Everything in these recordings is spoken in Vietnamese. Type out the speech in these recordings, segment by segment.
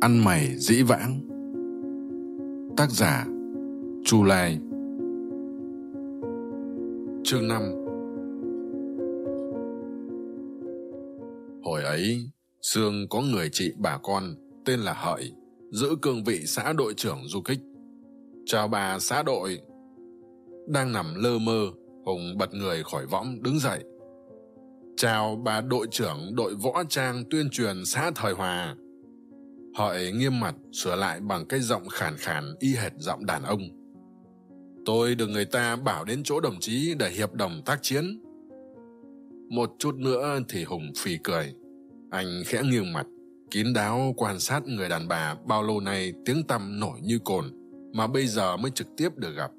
ăn mày dĩ vãng. Tác giả, chu lai. Chương năm. Hồi ấy, sương có người chị bà con, tên là hợi, giữ cương vị xã đội trưởng du kích. Chào bà xã đội. Đang nằm lơ mơ, hùng bật người khỏi võng đứng dậy. Chào bà đội trưởng đội võ trang tuyên truyền xã thời hòa họ ấy nghiêm mặt, sửa lại bằng cái giọng khàn khàn, y hệt giọng đàn ông. Tôi được người ta bảo đến chỗ đồng chí để hiệp đồng tác chiến. Một chút nữa thì hùng phì cười. Anh khẽ nghiêng mặt, kín đáo quan sát người đàn bà bao lâu nay tiếng tăm nổi như cồn, mà bây giờ mới trực tiếp được gặp.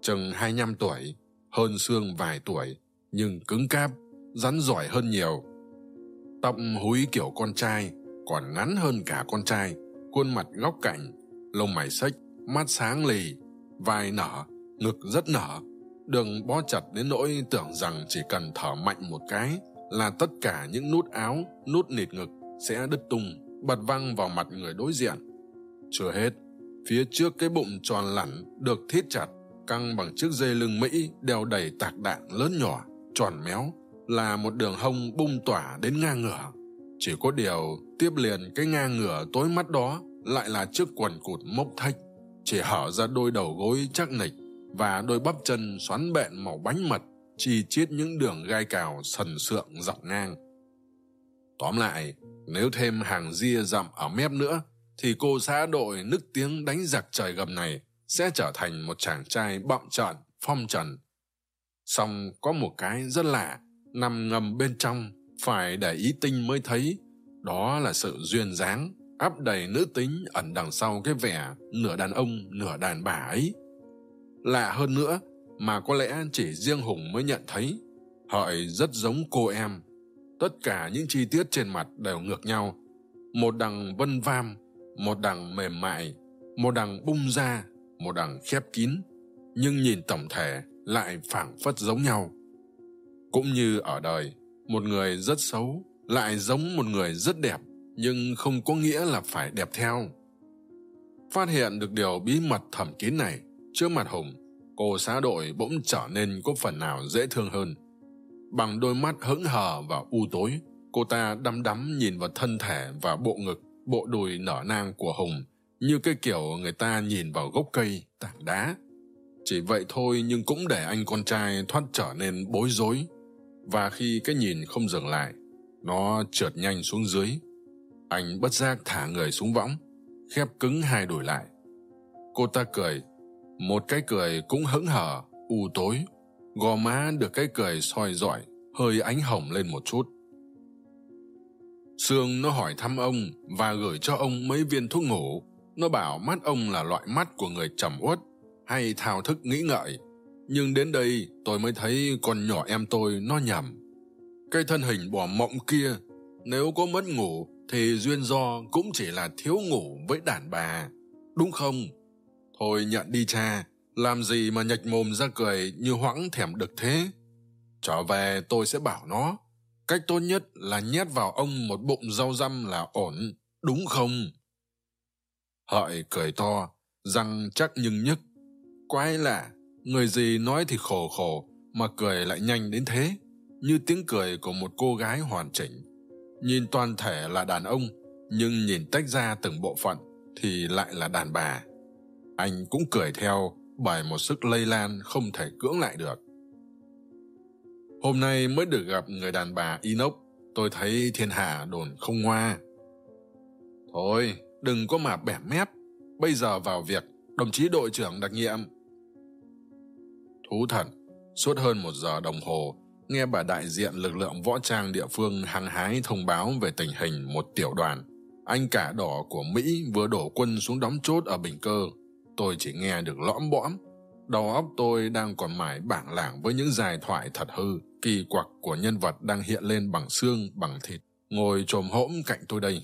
Chừng hai nhăm tuổi, hơn xương vài tuổi, nhưng cứng cáp, rắn giỏi hơn nhiều. Tóc húi kiểu con trai còn ngắn hơn cả con trai. Khuôn mặt góc cạnh, lông mày xếch, mắt sáng lì, vai nở, ngực rất nở. Đường bó chặt đến nỗi tưởng rằng chỉ cần thở mạnh một cái là tất cả những nút áo, nút nịt ngực sẽ đứt tung, bật văng vào mặt người đối diện. Chưa hết, phía trước cái bụng tròn lẳn được thít chặt, căng bằng chiếc dây lưng mỹ đeo đầy tạc đạn lớn nhỏ, tròn méo, là một đường hông bung tỏa đến ngang ngửa chỉ có điều tiếp liền cái ngang ngửa tối mắt đó lại là chiếc quần cụt mốc thách. Chỉ hở ra đôi đầu gối chắc nịch và đôi bắp chân xoắn bện màu bánh mật, chi chít những đường gai cào sần sượng dọc ngang. Tóm lại, nếu thêm hàng ria dặm ở mép nữa, thì cô xã đội nức tiếng đánh giặc trời gầm này sẽ trở thành một chàng trai bậm trợn, phong trần. Song có một cái rất lạ, nằm ngầm bên trong phải để ý tinh mới thấy, đó là sự duyên dáng, áp đầy nữ tính ẩn đằng sau cái vẻ nửa đàn ông, nửa đàn bà ấy. Lạ hơn nữa, mà có lẽ chỉ riêng hùng mới nhận thấy, hợi rất giống cô em. Tất cả những chi tiết trên mặt đều ngược nhau. Một đằng vân vam, một đằng mềm mại, một đằng bung ra, một đằng khép kín. Nhưng nhìn tổng thể lại phảng phất giống nhau. Cũng như ở đời một người rất xấu lại giống một người rất đẹp, nhưng không có nghĩa là phải đẹp theo. Phát hiện được điều bí mật thầm kín này, trước mặt hùng, cô xã đội bỗng trở nên có phần nào dễ thương hơn. Bằng đôi mắt hững hờ và u tối, cô ta đăm đắm nhìn vào thân thể và bộ ngực, bộ đùi nở nang của hùng, như cái kiểu người ta nhìn vào gốc cây, tảng đá. Chỉ vậy thôi nhưng cũng để anh con trai thoát trở nên bối rối và khi cái nhìn không dừng lại, nó trượt nhanh xuống dưới. Anh bất giác thả người xuống võng, khép cứng hai đùi lại. Cô ta cười, một cái cười cũng hững hở u tối. Gò má được cái cười soi rọi hơi ánh hồng lên một chút. Sương nó hỏi thăm ông và gửi cho ông mấy viên thuốc ngủ. Nó bảo mắt ông là loại mắt của người trầm uất hay thao thức nghĩ ngợi nhưng đến đây tôi mới thấy con nhỏ em tôi nó nhầm cái thân hình bỏ mộng kia, nếu có mất ngủ thì duyên do cũng chỉ là thiếu ngủ với đàn bà. Đúng không? Thôi nhận đi cha, làm gì mà nhạch mồm ra cười như hoãng thèm đực thế? Trở về tôi sẽ bảo nó, cách tốt nhất là nhét vào ông một bụng rau răm là ổn, đúng không? Hợi cười to, răng chắc nhưng nhức. Quái lạ người gì nói thì khổ khổ, mà cười lại nhanh đến thế. Như tiếng cười của một cô gái hoàn chỉnh. Nhìn toàn thể là đàn ông, nhưng nhìn tách ra từng bộ phận thì lại là đàn bà. Anh cũng cười theo bởi một sức lây lan không thể cưỡng lại được. Hôm nay mới được gặp người đàn bà inox, tôi thấy thiên hạ đồn không ngoa. Thôi, đừng có mà bẻ mép. Bây giờ vào việc, đồng chí đội trưởng đặc nhiệm thú thật. Suốt hơn một giờ đồng hồ, nghe bà đại diện lực lượng võ trang địa phương hăng hái thông báo về tình hình một tiểu đoàn. Anh cả đỏ của mỹ vừa đổ quân xuống đóng chốt ở bình cơ. Tôi chỉ nghe được lõm bõm. Đầu óc tôi đang còn mải bảng lảng với những dài thoại thật hư, kỳ quặc của nhân vật đang hiện lên bằng xương, bằng thịt. Ngồi trồm hỗm cạnh tôi đây.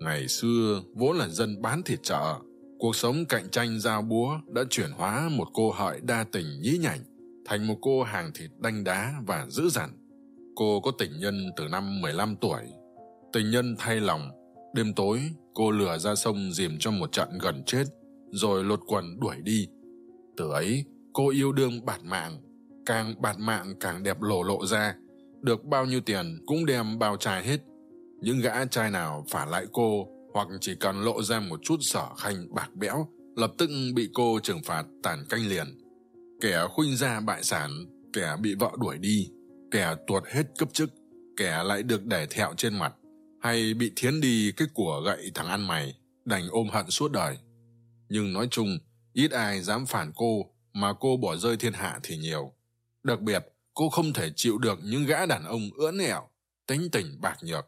Ngày xưa, vốn là dân bán thịt chợ cuộc sống cạnh tranh giao búa đã chuyển hóa một cô hợi đa tình nhí nhảnh, thành một cô hàng thịt đanh đá và dữ dằn. Cô có tình nhân từ năm mười lăm tuổi. Tình nhân thay lòng, đêm tối cô lừa ra sông dìm cho một trận gần chết, rồi lột quần đuổi đi. Từ ấy, cô yêu đương bạt mạng, càng bạt mạng càng đẹp lộ lộ ra, được bao nhiêu tiền cũng đem bao trai hết. Những gã trai nào phả lại cô hoặc chỉ cần lộ ra một chút sở khanh bạc bẽo, lập tức bị cô trừng phạt tàn canh liền. Kẻ khuynh ra bại sản, kẻ bị vợ đuổi đi, kẻ tuột hết cấp chức kẻ lại được để thẹo trên mặt, hay bị thiến đi cái của gậy thằng ăn mày, đành ôm hận suốt đời. Nhưng nói chung, ít ai dám phản cô, mà cô bỏ rơi thiên hạ thì nhiều. Đặc biệt, cô không thể chịu được những gã đàn ông ưỡn ẹo, tính tình bạc nhược.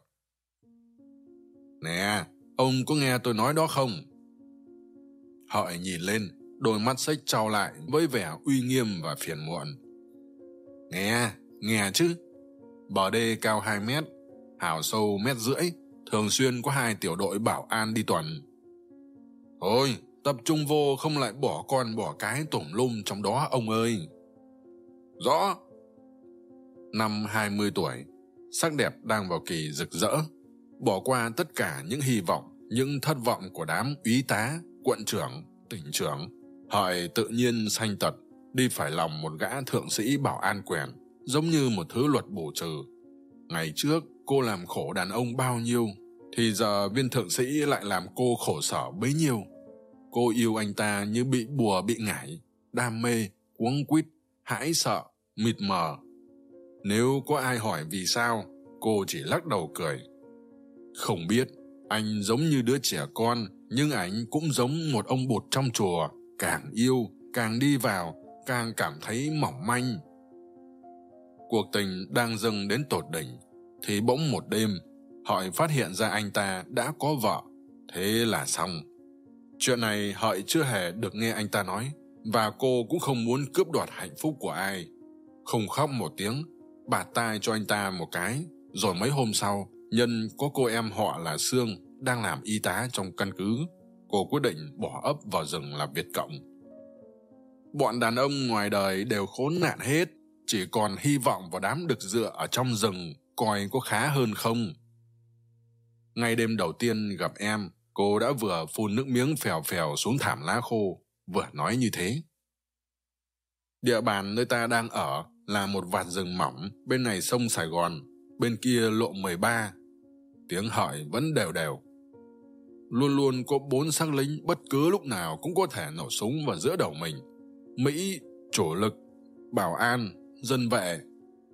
Nè ông có nghe tôi nói đó không? Hợi nhìn lên, đôi mắt sách trao lại với vẻ uy nghiêm và phiền muộn. Nghe nghe chứ. Bờ đê cao hai mét, hào sâu mét rưỡi, thường xuyên có hai tiểu đội bảo an đi tuần. Thôi tập trung vô không lại bỏ con bỏ cái tổm lum trong đó, ông ơi. Rõ. Năm hai mươi tuổi, sắc đẹp đang vào kỳ rực rỡ bỏ qua tất cả những hy vọng, những thất vọng của đám úy tá, quận trưởng, tỉnh trưởng. Hợi tự nhiên sanh tật, đi phải lòng một gã thượng sĩ bảo an quèn giống như một thứ luật bổ trừ. Ngày trước, cô làm khổ đàn ông bao nhiêu, thì giờ viên thượng sĩ lại làm cô khổ sở bấy nhiêu. Cô yêu anh ta như bị bùa bị ngải, đam mê, cuống quýt, hãi sợ, mịt mờ. Nếu có ai hỏi vì sao, cô chỉ lắc đầu cười không biết, anh giống như đứa trẻ con, nhưng anh cũng giống một ông bụt trong chùa. Càng yêu, càng đi vào, càng cảm thấy mỏng manh. Cuộc tình đang dâng đến tột đỉnh, thì bỗng một đêm, hợi phát hiện ra anh ta đã có vợ. Thế là xong. Chuyện này hợi chưa hề được nghe anh ta nói, và cô cũng không muốn cướp đoạt hạnh phúc của ai. Không khóc một tiếng, bạt tai cho anh ta một cái, rồi mấy hôm sau nhân có cô em họ là sương đang làm y tá trong căn cứ. Cô quyết định bỏ ấp vào rừng làm việt cộng. Bọn đàn ông ngoài đời đều khốn nạn hết, chỉ còn hy vọng vào đám đực dựa ở trong rừng coi có khá hơn không. Ngay đêm đầu tiên gặp em, cô đã vừa phun nước miếng phèo phèo xuống thảm lá khô, vừa nói như thế. Địa bàn nơi ta đang ở là một vạt rừng mỏng, bên này sông sài gòn, bên kia lộ mười ba tiếng hỏi vẫn đều đều. Luôn luôn có bốn xác lính bất cứ lúc nào cũng có thể nổ súng vào giữa đầu mình. Mỹ, chủ lực, bảo an, dân vệ.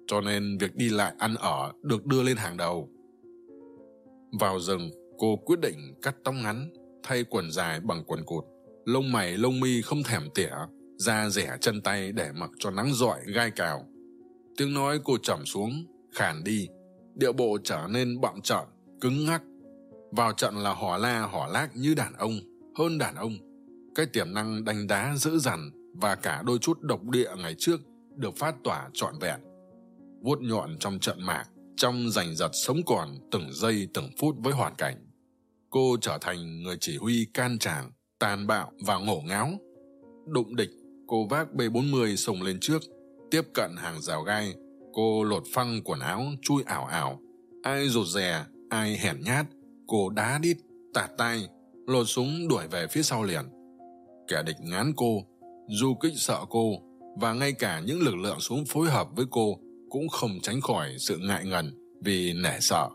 Cho nên việc đi lại ăn ở được đưa lên hàng đầu. Vào rừng, cô quyết định cắt tóc ngắn, thay quần dài bằng quần cụt. Lông mày, lông mi không thèm tỉa, da rẻ chân tay để mặc cho nắng rọi gai cào. Tiếng nói cô trầm xuống, khàn đi. Điệu bộ trở nên bọng trợn cứng ngắc. Vào trận là hò la hò lác như đàn ông, hơn đàn ông. Cái tiềm năng đánh đá dữ dằn và cả đôi chút độc địa ngày trước được phát tỏa trọn vẹn. Vuốt nhọn trong trận mạc, trong giành giật sống còn từng giây từng phút với hoàn cảnh. Cô trở thành người chỉ huy can tràng, tàn bạo và ngổ ngáo. Đụng địch, cô vác b 40 xông lên trước. Tiếp cận hàng rào gai, cô lột phăng quần áo, chui ảo ảo. Ai rụt rè ai hèn nhát, cô đá đít, tạt tay, lột súng đuổi về phía sau liền. Kẻ địch ngán cô, du kích sợ cô, và ngay cả những lực lượng xuống phối hợp với cô cũng không tránh khỏi sự ngại ngần vì nể sợ.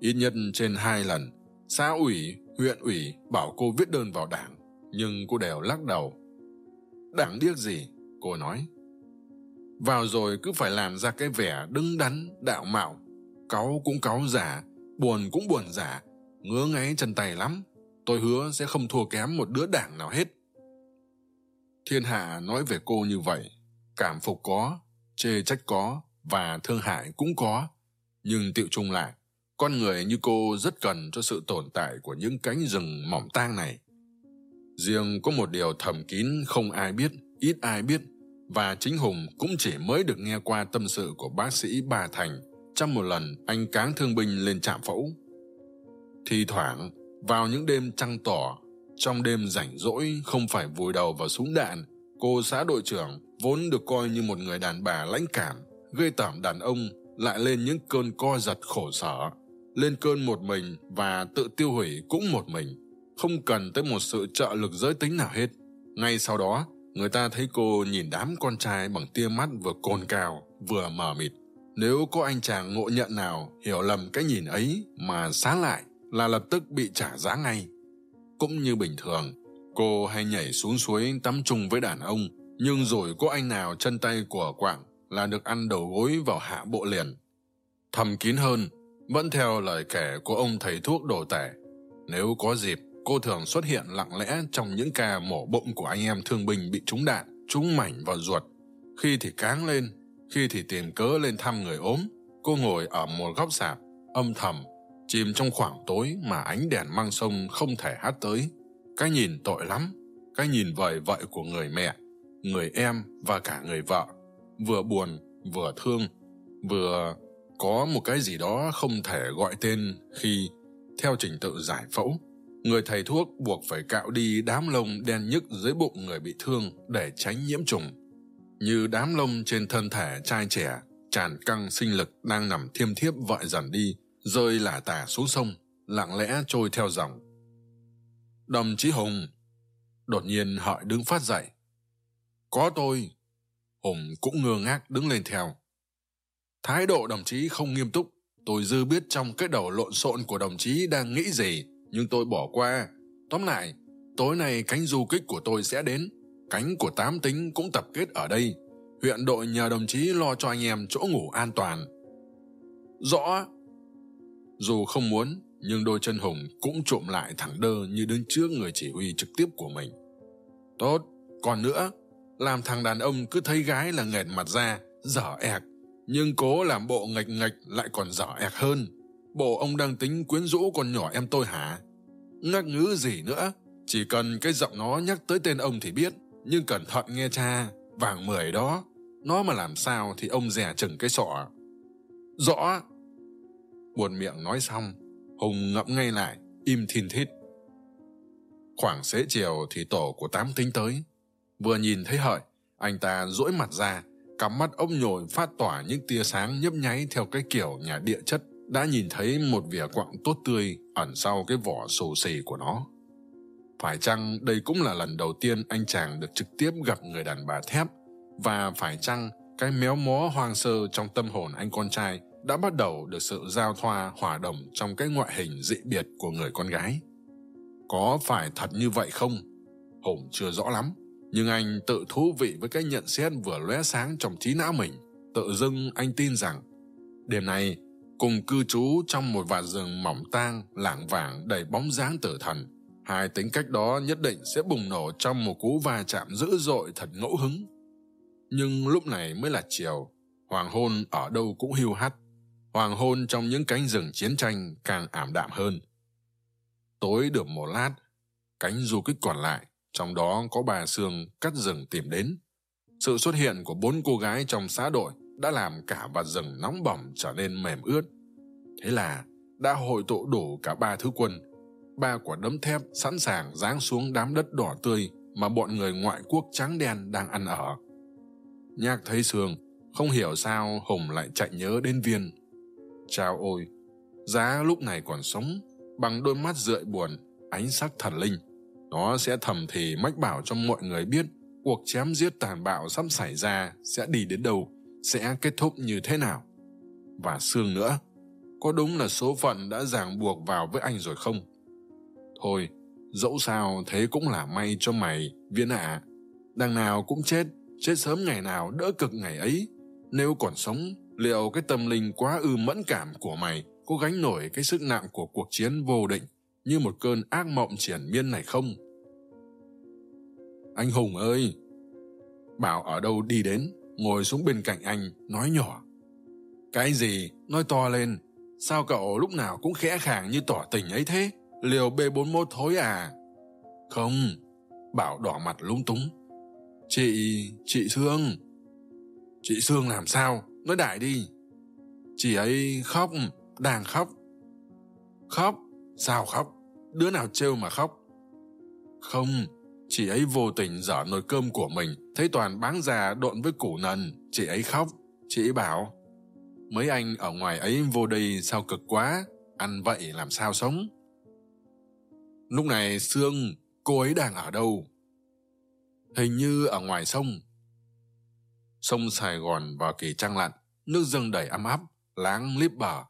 Ít nhất trên hai lần, xã ủy, huyện ủy bảo cô viết đơn vào đảng, nhưng cô đều lắc đầu. Đảng điếc gì? Cô nói. Vào rồi cứ phải làm ra cái vẻ đứng đắn, đạo mạo cáu cũng cáu giả, buồn cũng buồn giả. Ngứa ngáy chân tay lắm, tôi hứa sẽ không thua kém một đứa đảng nào hết. Thiên hạ nói về cô như vậy, cảm phục có, chê trách có và thương hại cũng có. Nhưng tiệu chung lại, con người như cô rất cần cho sự tồn tại của những cánh rừng mỏng tang này. Riêng có một điều thầm kín không ai biết, ít ai biết, và chính hùng cũng chỉ mới được nghe qua tâm sự của bác sĩ bà thành trong một lần, anh cáng thương binh lên trạm phẫu. Thi thoảng, vào những đêm trăng tỏ, trong đêm rảnh rỗi, không phải vùi đầu vào súng đạn, cô xã đội trưởng, vốn được coi như một người đàn bà lãnh cảm gây tởm đàn ông, lại lên những cơn co giật khổ sở. Lên cơn một mình và tự tiêu hủy cũng một mình. Không cần tới một sự trợ lực giới tính nào hết. Ngay sau đó, người ta thấy cô nhìn đám con trai bằng tia mắt vừa cồn cào, vừa mờ mịt nếu có anh chàng ngộ nhận nào, hiểu lầm cái nhìn ấy mà sáng lại là lập tức bị trả giá ngay. Cũng như bình thường, cô hay nhảy xuống suối tắm chung với đàn ông, nhưng rồi có anh nào chân tay của quảng là được ăn đầu gối vào hạ bộ liền. Thầm kín hơn, vẫn theo lời kể của ông thầy thuốc đồ tể, nếu có dịp, cô thường xuất hiện lặng lẽ trong những ca mổ bụng của anh em thương binh bị trúng đạn, trúng mảnh vào ruột. Khi thì cáng lên khi thì tìm cớ lên thăm người ốm, cô ngồi ở một góc sạp, âm thầm, chìm trong khoảng tối mà ánh đèn mang sông không thể hát tới. Cái nhìn tội lắm, cái nhìn vời vợi của người mẹ, người em và cả người vợ. Vừa buồn, vừa thương, vừa có một cái gì đó không thể gọi tên khi, theo trình tự giải phẫu, người thầy thuốc buộc phải cạo đi đám lông đen nhức dưới bụng người bị thương để tránh nhiễm trùng như đám lông trên thân thể trai trẻ tràn căng sinh lực đang nằm thiêm thiếp vội dần đi, rơi lả tả xuống sông, lặng lẽ trôi theo dòng. Đồng chí hùng đột nhiên hợi đứng phát dậy. Có tôi. Hùng cũng ngơ ngác đứng lên theo. Thái độ đồng chí không nghiêm túc. Tôi dư biết trong cái đầu lộn xộn của đồng chí đang nghĩ gì, nhưng tôi bỏ qua. Tóm lại, tối nay cánh du kích của tôi sẽ đến cánh của tám tính cũng tập kết ở đây. Huyện đội nhờ đồng chí lo cho anh em chỗ ngủ an toàn. Rõ. Dù không muốn, nhưng đôi chân hùng cũng trộm lại thẳng đơ như đứng trước người chỉ huy trực tiếp của mình. Tốt. Còn nữa, làm thằng đàn ông cứ thấy gái là nghẹt mặt ra, dở ẹc. Nhưng cố làm bộ nghịch nghịch lại còn dở ẹc hơn. Bộ ông đang tính quyến rũ con nhỏ em tôi hả? Ngắc ngứ gì nữa? Chỉ cần cái giọng nó nhắc tới tên ông thì biết nhưng cẩn thận nghe cha, vàng mười đó, nó mà làm sao thì ông rẻ chừng cái sọ. Rõ, buồn miệng nói xong, hùng ngậm ngay lại, im thiên thít. Khoảng xế chiều thì tổ của tám tính tới. Vừa nhìn thấy hợi, anh ta dỗi mặt ra cắm mắt ông nhồi phát tỏa những tia sáng nhấp nháy theo cái kiểu nhà địa chất, đã nhìn thấy một vỉa quặng tốt tươi ẩn sau cái vỏ xù xì của nó phải chăng đây cũng là lần đầu tiên anh chàng được trực tiếp gặp người đàn bà thép? Và phải chăng cái méo mó hoang sơ trong tâm hồn anh con trai đã bắt đầu được sự giao thoa, hòa đồng trong cái ngoại hình dị biệt của người con gái? Có phải thật như vậy không? Hùng chưa rõ lắm, nhưng anh tự thú vị với cái nhận xét vừa lóe sáng trong trí não mình, tự dưng anh tin rằng, đêm nay, cùng cư trú trong một vạt rừng mỏng tang lảng vảng đầy bóng dáng tử thần hai tính cách đó nhất định sẽ bùng nổ trong một cú va chạm dữ dội thật ngẫu hứng. Nhưng lúc này mới là chiều, hoàng hôn ở đâu cũng hiu hắt. Hoàng hôn trong những cánh rừng chiến tranh càng ảm đạm hơn. Tối được một lát, cánh du kích còn lại, trong đó có bà sương cắt rừng tìm đến. Sự xuất hiện của bốn cô gái trong xã đội đã làm cả vạt rừng nóng bỏng trở nên mềm ướt. Thế là đã hội tụ đủ cả ba thứ quân ba quả đấm thép sẵn sàng giáng xuống đám đất đỏ tươi mà bọn người ngoại quốc trắng đen đang ăn ở. Nhạc thấy sương, không hiểu sao hùng lại chạy nhớ đến viên. Chào ôi, giá lúc này còn sống, bằng đôi mắt rượi buồn, ánh sắc thần linh. Nó sẽ thầm thì mách bảo cho mọi người biết cuộc chém giết tàn bạo sắp xảy ra sẽ đi đến đâu, sẽ kết thúc như thế nào. Và sương nữa, có đúng là số phận đã ràng buộc vào với anh rồi không? Thôi dẫu sao thế cũng là may cho mày, viên ạ. À. đằng nào cũng chết chết sớm ngày nào đỡ cực ngày ấy. Nếu còn sống, liệu cái tâm linh quá ư mẫn cảm của mày có gánh nổi cái sức nặng của cuộc chiến vô định như một cơn ác mộng triển miên này không? Anh hùng ơi! Bảo ở đâu đi đến, ngồi xuống bên cạnh anh, nói nhỏ. Cái gì? Nói to lên. Sao cậu lúc nào cũng khẽ khàng như tỏ tình ấy thế? Liều b bốn mốt thối à? Không, bảo đỏ mặt lúng túng. Chị chị sương. Chị sương làm sao? Nói đại đi. Chị ấy khóc, đang khóc. Khóc? Sao khóc? Đứa nào trêu mà khóc? Không, chị ấy vô tình dở nồi cơm của mình. Thấy toàn báng già độn với củ nần, chị ấy khóc. Chị ấy bảo, mấy anh ở ngoài ấy vô đây sao cực quá? Ăn vậy làm sao sống? Lúc này sương, cô ấy đang ở đâu? Hình như ở ngoài sông. Sông sài gòn vào kỳ trăng lặn nước dâng đầy ấm áp, láng líp bờ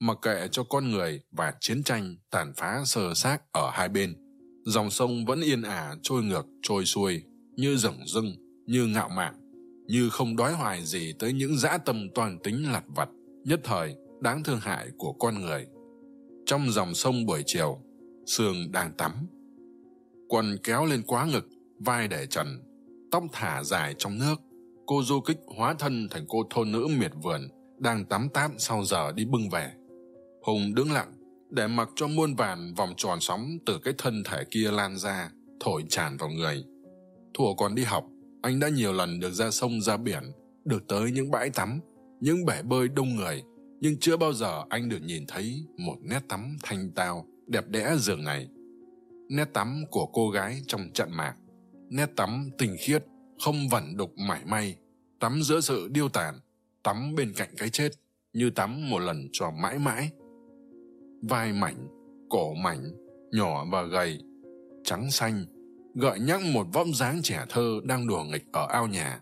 mặc kệ cho con người và chiến tranh tàn phá sơ xác ở hai bên. Dòng sông vẫn yên ả, trôi ngược, trôi xuôi, như rừng rưng, như ngạo mạn, như không đói hoài gì tới những dã tâm toàn tính lặt vặt, nhất thời, đáng thương hại của con người. Trong dòng sông buổi chiều sương đang tắm. Quần kéo lên quá ngực, vai để trần, tóc thả dài trong nước. Cô du kích hóa thân thành cô thôn nữ miệt vườn, đang tắm táp sau giờ đi bưng về. Hùng đứng lặng, để mặc cho muôn vàn vòng tròn sóng từ cái thân thể kia lan ra, thổi tràn vào người. Thuở còn đi học, anh đã nhiều lần được ra sông, ra biển, được tới những bãi tắm, những bể bơi đông người. Nhưng chưa bao giờ anh được nhìn thấy một nét tắm thanh tao đẹp đẽ giường này. Nét tắm của cô gái trong trận mạc. Nét tắm tinh khiết, không vẩn đục mảy may. Tắm giữa sự điêu tàn, tắm bên cạnh cái chết, như tắm một lần cho mãi mãi. Vai mảnh, cổ mảnh, nhỏ và gầy, trắng xanh, gợi nhắc một võng dáng trẻ thơ đang đùa nghịch ở ao nhà.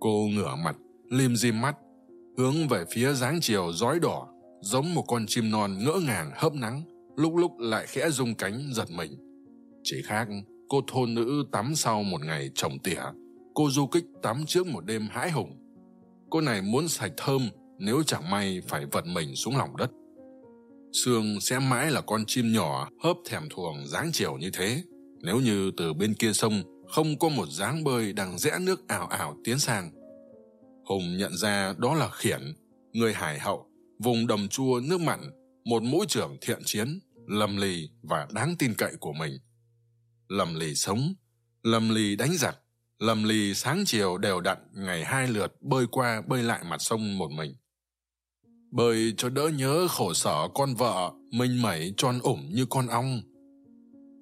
Cô ngửa mặt, lim dim mắt, hướng về phía dáng chiều rói đỏ, giống một con chim non ngỡ ngàng hấp nắng lúc lúc lại khẽ rung cánh giật mình. Chỉ khác, cô thôn nữ tắm sau một ngày trồng tỉa. Cô du kích tắm trước một đêm hãi hùng. Cô này muốn sạch thơm, nếu chẳng may phải vật mình xuống lòng đất. Sương sẽ mãi là con chim nhỏ, hớp thèm thuồng dáng chiều như thế. Nếu như từ bên kia sông, không có một dáng bơi đang rẽ nước ảo ảo tiến sang. Hùng nhận ra đó là khiển, người hải hậu, vùng đầm chua nước mặn, một mũi trưởng thiện chiến lầm lì và đáng tin cậy của mình. Lầm lì sống, lầm lì đánh giặc, lầm lì sáng chiều đều đặn ngày hai lượt bơi qua bơi lại mặt sông một mình. Bơi cho đỡ nhớ khổ sở con vợ minh mẩy tròn ủng như con ong.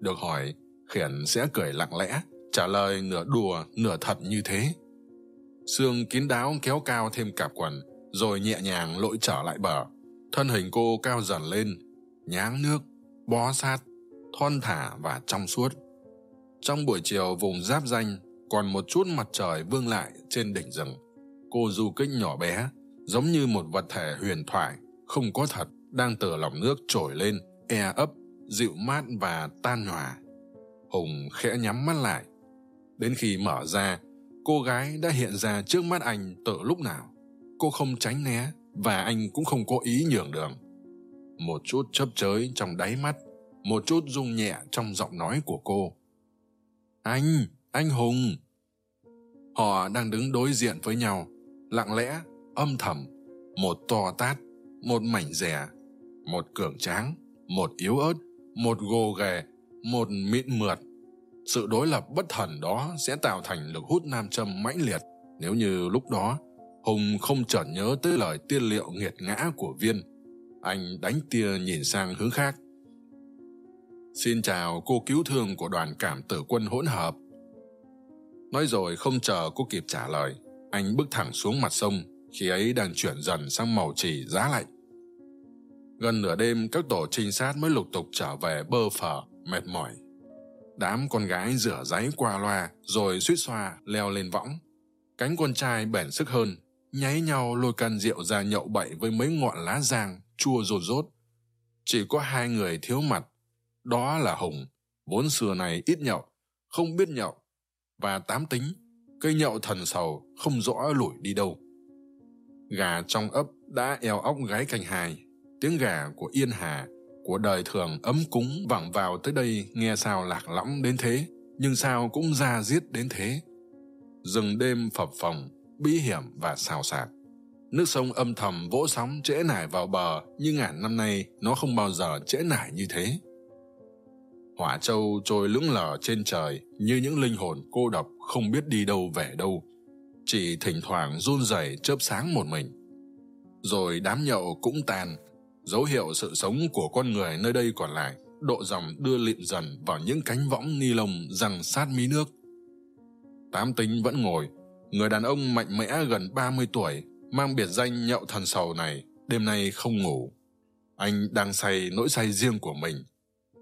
Được hỏi, khiển sẽ cười lặng lẽ, trả lời nửa đùa, nửa thật như thế. Sương kín đáo kéo cao thêm cạp quần, rồi nhẹ nhàng lội trở lại bờ. Thân hình cô cao dần lên, nháng nước bó sát, thon thả và trong suốt. Trong buổi chiều vùng giáp danh, còn một chút mặt trời vương lại trên đỉnh rừng. Cô du kích nhỏ bé, giống như một vật thể huyền thoại, không có thật, đang từ lòng nước trồi lên e ấp, dịu mát và tan nhòa hùng khẽ nhắm mắt lại. Đến khi mở ra, cô gái đã hiện ra trước mắt anh từ lúc nào. Cô không tránh né và anh cũng không có ý nhường đường một chút chớp chới trong đáy mắt, một chút rung nhẹ trong giọng nói của cô. Anh anh hùng. Họ đang đứng đối diện với nhau, lặng lẽ, âm thầm, một to tát, một mảnh rẻ, một cường tráng, một yếu ớt, một gồ ghề, một mịn mượt. Sự đối lập bất thần đó sẽ tạo thành lực hút nam châm mãnh liệt. Nếu như lúc đó, hùng không chợt nhớ tới lời tiên liệu nghiệt ngã của viên anh đánh tia nhìn sang hướng khác. Xin chào cô cứu thương của đoàn cảm tử quân hỗn hợp. Nói rồi không chờ cô kịp trả lời, anh bước thẳng xuống mặt sông, khi ấy đang chuyển dần sang màu chỉ giá lạnh. Gần nửa đêm, các tổ trinh sát mới lục tục trở về bơ phờ mệt mỏi. Đám con gái rửa ráy qua loa, rồi suýt xoa, leo lên võng. Cánh con trai bền sức hơn, nháy nhau lôi can rượu ra nhậu bậy với mấy ngọn lá giang chua rột rốt. Chỉ có hai người thiếu mặt, đó là hùng, vốn xưa này ít nhậu, không biết nhậu, và tám tính, cây nhậu thần sầu, không rõ lủi đi đâu. Gà trong ấp đã eo óc gáy cành hài, tiếng gà của yên hà, của đời thường ấm cúng vẳng vào tới đây nghe sao lạc lõng đến thế, nhưng sao cũng ra giết đến thế. Rừng đêm phập phồng, bí hiểm và xào xạc nước sông âm thầm vỗ sóng trễ nải vào bờ, nhưng ngàn năm nay nó không bao giờ trễ nải như thế. Hỏa châu trôi lững lờ trên trời, như những linh hồn cô độc không biết đi đâu về đâu. Chỉ thỉnh thoảng run rẩy chớp sáng một mình. Rồi đám nhậu cũng tàn dấu hiệu sự sống của con người nơi đây còn lại, độ dòng đưa lịm dần vào những cánh võng ni lông răng sát mí nước. Tám tính vẫn ngồi, người đàn ông mạnh mẽ gần ba mươi tuổi mang biệt danh nhậu thần sầu này, đêm nay không ngủ. Anh đang say nỗi say riêng của mình.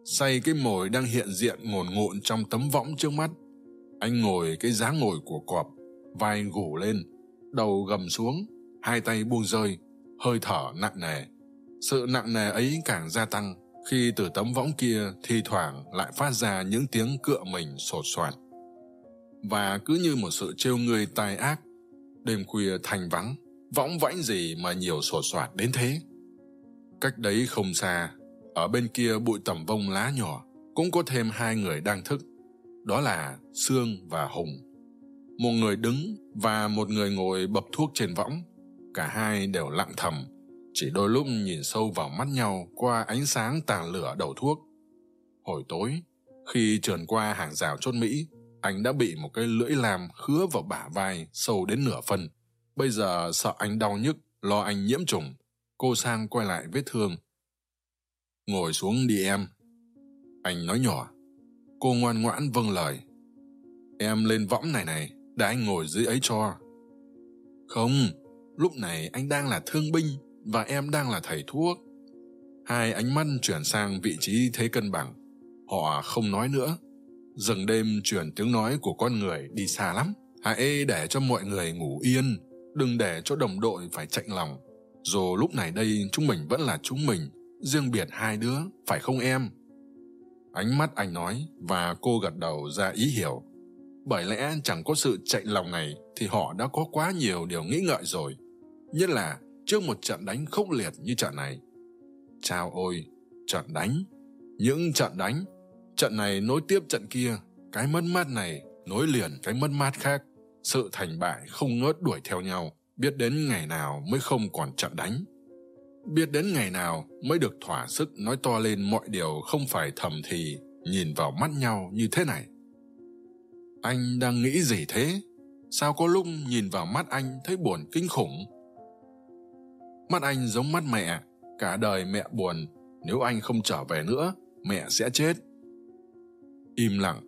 Say cái mồi đang hiện diện ngồn ngộn trong tấm võng trước mắt. Anh ngồi cái giá ngồi của cọp, vai gù lên, đầu gầm xuống, hai tay buông rơi, hơi thở nặng nề. Sự nặng nề ấy càng gia tăng khi từ tấm võng kia thi thoảng lại phát ra những tiếng cựa mình sột soạt. Và cứ như một sự trêu người tai ác, đêm khuya thành vắng võng vãnh gì mà nhiều sột soạt đến thế? Cách đấy không xa, ở bên kia bụi tầm vông lá nhỏ, cũng có thêm hai người đang thức. Đó là sương và hùng. Một người đứng và một người ngồi bập thuốc trên võng. Cả hai đều lặng thầm, chỉ đôi lúc nhìn sâu vào mắt nhau qua ánh sáng tàn lửa đầu thuốc. Hồi tối, khi trườn qua hàng rào chốt mỹ, anh đã bị một cái lưỡi lam khứa vào bả vai sâu đến nửa phân bây giờ sợ anh đau nhức, lo anh nhiễm trùng. Cô sang quay lại vết thương. Ngồi xuống đi em. Anh nói nhỏ. Cô ngoan ngoãn vâng lời. Em lên võng này này, để anh ngồi dưới ấy cho. Không, lúc này anh đang là thương binh và em đang là thầy thuốc. Hai ánh mắt chuyển sang vị trí thế cân bằng. Họ không nói nữa. Rừng đêm chuyển tiếng nói của con người đi xa lắm. Hãy để cho mọi người ngủ yên đừng để cho đồng đội phải chạnh lòng. Dù lúc này đây chúng mình vẫn là chúng mình, riêng biệt hai đứa, phải không em? Ánh mắt anh nói và cô gật đầu ra ý hiểu. Bởi lẽ chẳng có sự chạy lòng này thì họ đã có quá nhiều điều nghĩ ngợi rồi. Nhất là trước một trận đánh khốc liệt như trận này. Chao ôi, trận đánh. Những trận đánh. Trận này nối tiếp trận kia, cái mất mát này nối liền cái mất mát khác sự thành bại không ngớt đuổi theo nhau, biết đến ngày nào mới không còn trận đánh. Biết đến ngày nào mới được thỏa sức nói to lên mọi điều không phải thầm thì nhìn vào mắt nhau như thế này. Anh đang nghĩ gì thế? Sao có lúc nhìn vào mắt anh thấy buồn kinh khủng? Mắt anh giống mắt mẹ, cả đời mẹ buồn. Nếu anh không trở về nữa, mẹ sẽ chết. Im lặng,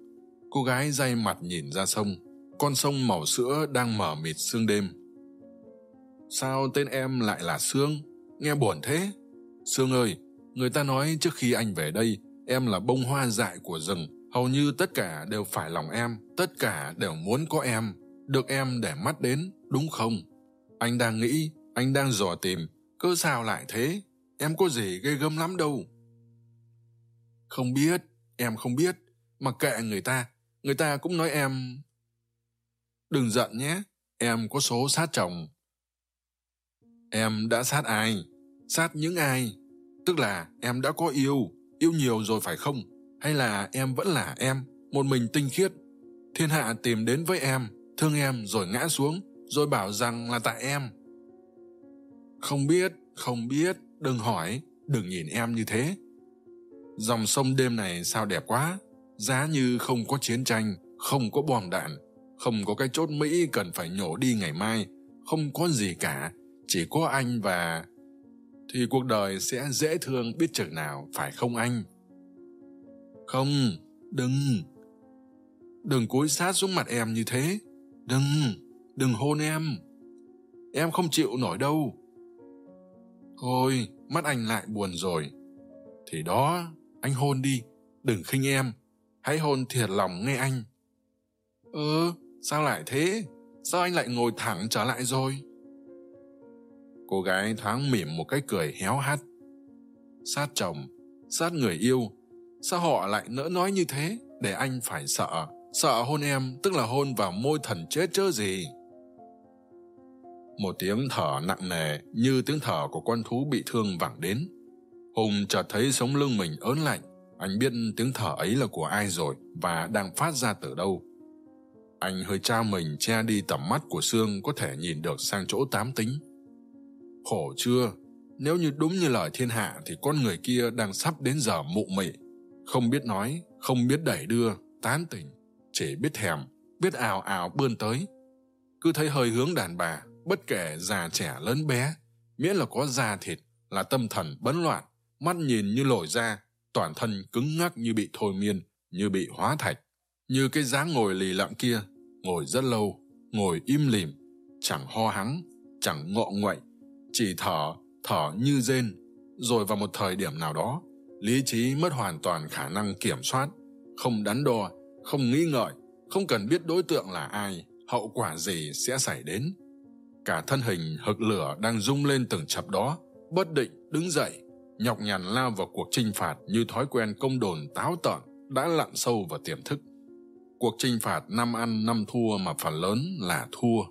cô gái day mặt nhìn ra sông con sông màu sữa đang mở mịt sương đêm. Sao tên em lại là sương? Nghe buồn thế. Sương ơi, người ta nói trước khi anh về đây, em là bông hoa dại của rừng. Hầu như tất cả đều phải lòng em, tất cả đều muốn có em. Được em để mắt đến, đúng không? Anh đang nghĩ, anh đang dò tìm, cơ sao lại thế? Em có gì ghê gớm lắm đâu. Không biết, em không biết mặc kệ người ta. Người ta cũng nói em đừng giận nhé, em có số sát chồng. Em đã sát ai? Sát những ai? Tức là em đã có yêu yêu nhiều rồi phải không? Hay là em vẫn là em, một mình tinh khiết? Thiên hạ tìm đến với em, thương em rồi ngã xuống, rồi bảo rằng là tại em. Không biết không biết, đừng hỏi, đừng nhìn em như thế. Dòng sông đêm này sao đẹp quá, giá như không có chiến tranh, không có bom đạn không có cái chốt mỹ cần phải nhổ đi ngày mai. Không có gì cả. Chỉ có anh và thì cuộc đời sẽ dễ thương biết chừng nào phải không anh? Không đừng. Đừng cúi sát xuống mặt em như thế. Đừng đừng hôn em. Em không chịu nổi đâu. Thôi mắt anh lại buồn rồi. Thì đó anh hôn đi. Đừng khinh em. Hãy hôn thiệt lòng nghe anh. Ơ ừ, sao lại thế? Sao anh lại ngồi thẳng trở lại rồi? Cô gái thoáng mỉm một cái cười héo hắt. Sát chồng, sát người yêu, sao họ lại nỡ nói như thế? Để anh phải sợ. Sợ hôn em, tức là hôn vào môi thần chết chớ gì. Một tiếng thở nặng nề như tiếng thở của con thú bị thương vẳng đến. Hùng chợt thấy sống lưng mình ớn lạnh. Anh biết tiếng thở ấy là của ai rồi và đang phát ra từ đâu anh hơi trao mình che đi tầm mắt của sương có thể nhìn được sang chỗ tám tính. Khổ chưa? Nếu như đúng như lời thiên hạ thì con người kia đang sắp đến giờ mụ mị. Không biết nói, không biết đẩy đưa, tán tỉnh. Chỉ biết thèm, biết ào ào bươn tới. Cứ thấy hơi hướng đàn bà, bất kể già trẻ lớn bé, miễn là có da thịt, là tâm thần bấn loạn, mắt nhìn như lồi ra toàn thân cứng ngắc như bị thôi miên, như bị hóa thạch như cái dáng ngồi lì lặng kia, ngồi rất lâu, ngồi im lìm, chẳng ho hắng, chẳng ngọ nguậy, chỉ thở thở như rên. Rồi vào một thời điểm nào đó, lý trí mất hoàn toàn khả năng kiểm soát, không đắn đo, không nghĩ ngợi, không cần biết đối tượng là ai, hậu quả gì sẽ xảy đến. Cả thân hình hực lửa đang rung lên từng chập đó, bất định, đứng dậy, nhọc nhằn lao vào cuộc chinh phạt như thói quen công đồn táo tợn, đã lặn sâu vào tiềm thức cuộc chinh phạt năm ăn năm thua mà phần lớn là thua.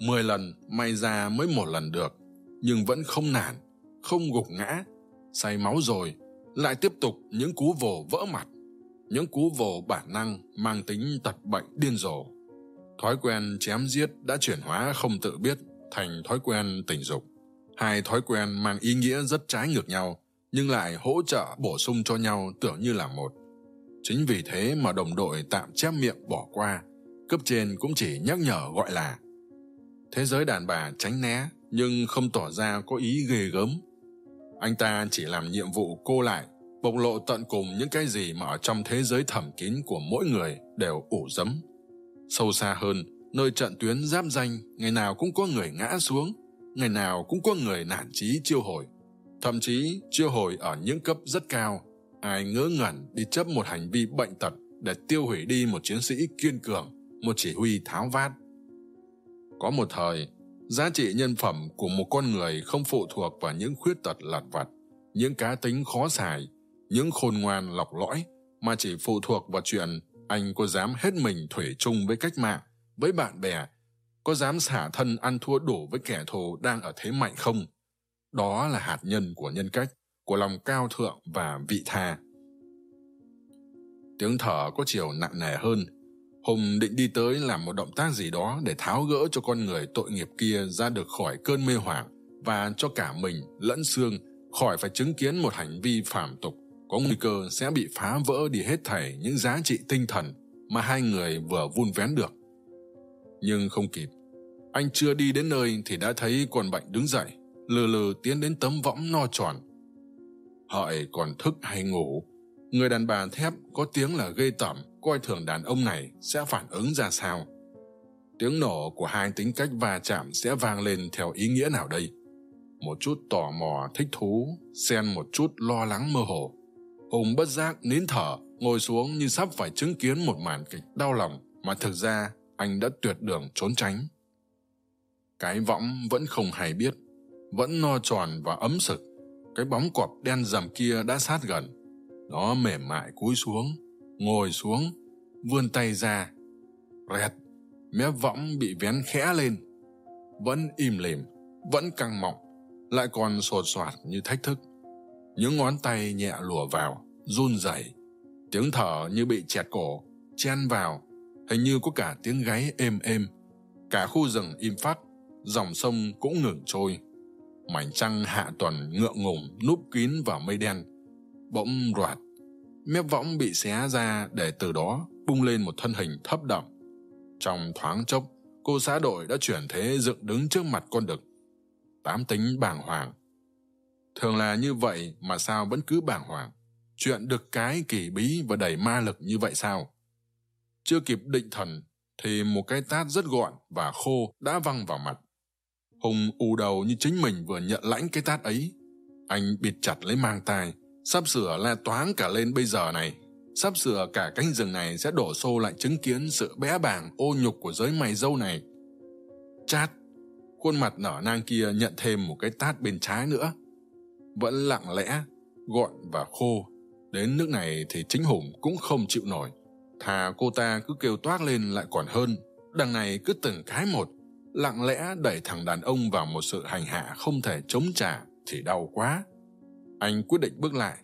Mười lần may ra mới một lần được, nhưng vẫn không nản, không gục ngã. Say máu rồi, lại tiếp tục những cú vồ vỡ mặt, những cú vồ bản năng mang tính tật bệnh điên rồ. Thói quen chém giết đã chuyển hóa không tự biết thành thói quen tình dục. Hai thói quen mang ý nghĩa rất trái ngược nhau, nhưng lại hỗ trợ bổ sung cho nhau tưởng như là một chính vì thế mà đồng đội tạm chép miệng bỏ qua, cấp trên cũng chỉ nhắc nhở gọi là, thế giới đàn bà tránh né, nhưng không tỏ ra có ý ghê gớm. Anh ta chỉ làm nhiệm vụ cô lại, bộc lộ tận cùng những cái gì mà ở trong thế giới thẩm kín của mỗi người đều ủ dấm sâu xa hơn, nơi trận tuyến giáp danh, ngày nào cũng có người ngã xuống, ngày nào cũng có người nản trí chiêu hồi. Thậm chí chiêu hồi ở những cấp rất cao ai ngỡ ngẩn đi chấp một hành vi bệnh tật để tiêu hủy đi một chiến sĩ kiên cường, một chỉ huy tháo vát. Có một thời, giá trị nhân phẩm của một con người không phụ thuộc vào những khuyết tật lặt vặt, những cá tính khó xài, những khôn ngoan lọc lõi, mà chỉ phụ thuộc vào chuyện anh có dám hết mình thủy chung với cách mạng, với bạn bè, có dám xả thân ăn thua đủ với kẻ thù đang ở thế mạnh không? Đó là hạt nhân của nhân cách của lòng cao thượng và vị tha. Tiếng thở có chiều nặng nề hơn. Hùng định đi tới làm một động tác gì đó để tháo gỡ cho con người tội nghiệp kia ra được khỏi cơn mê hoảng và cho cả mình lẫn xương khỏi phải chứng kiến một hành vi phạm tục. Có nguy cơ sẽ bị phá vỡ đi hết thảy những giá trị tinh thần mà hai người vừa vun vén được. Nhưng không kịp. Anh chưa đi đến nơi thì đã thấy con bệnh đứng dậy, lừ lừ tiến đến tấm võng no tròn hợi còn thức hay ngủ. Người đàn bà thép có tiếng là ghê tởm, coi thường đàn ông này sẽ phản ứng ra sao? Tiếng nổ của hai tính cách va chạm sẽ vang lên theo ý nghĩa nào đây? Một chút tò mò thích thú, xen một chút lo lắng mơ hồ. Hùng bất giác nín thở, ngồi xuống như sắp phải chứng kiến một màn kịch đau lòng mà thực ra anh đã tuyệt đường trốn tránh. Cái võng vẫn không hay biết, vẫn no tròn và ấm sực cái bóng cọp đen dầm kia đã sát gần. Nó mềm mại cúi xuống ngồi xuống vươn tay ra. Rẹt mép võng bị vén khẽ lên. Vẫn im lìm vẫn căng mọng lại còn sột soạt như thách thức. Những ngón tay nhẹ lùa vào run rẩy. Tiếng thở như bị chẹt cổ chen vào. Hình như có cả tiếng gáy êm êm. Cả khu rừng im phát, dòng sông cũng ngừng trôi mảnh trăng hạ tuần ngượng ngùng, núp kín vào mây đen. Bỗng roạt mép võng bị xé ra để từ đó bung lên một thân hình thấp đậm. Trong thoáng chốc, cô xã đội đã chuyển thế dựng đứng trước mặt con đực. Tám tính bàng hoàng. Thường là như vậy mà sao vẫn cứ bàng hoàng? Chuyện được cái kỳ bí và đầy ma lực như vậy sao? Chưa kịp định thần thì một cái tát rất gọn và khô đã văng vào mặt hùng u đầu như chính mình vừa nhận lãnh cái tát ấy. Anh bịt chặt lấy mang tai, sắp sửa la toáng cả lên bây giờ này. Sắp sửa cả cánh rừng này sẽ đổ xô lại chứng kiến sự bé bàng, ô nhục của giới mày dâu này. Chát! Khuôn mặt nở nang kia nhận thêm một cái tát bên trái nữa. Vẫn lặng lẽ, gọn và khô. Đến nước này thì chính hùng cũng không chịu nổi. Thà cô ta cứ kêu toát lên lại còn hơn. Đằng này cứ từng cái một lặng lẽ đẩy thằng đàn ông vào một sự hành hạ không thể chống trả thì đau quá. Anh quyết định bước lại,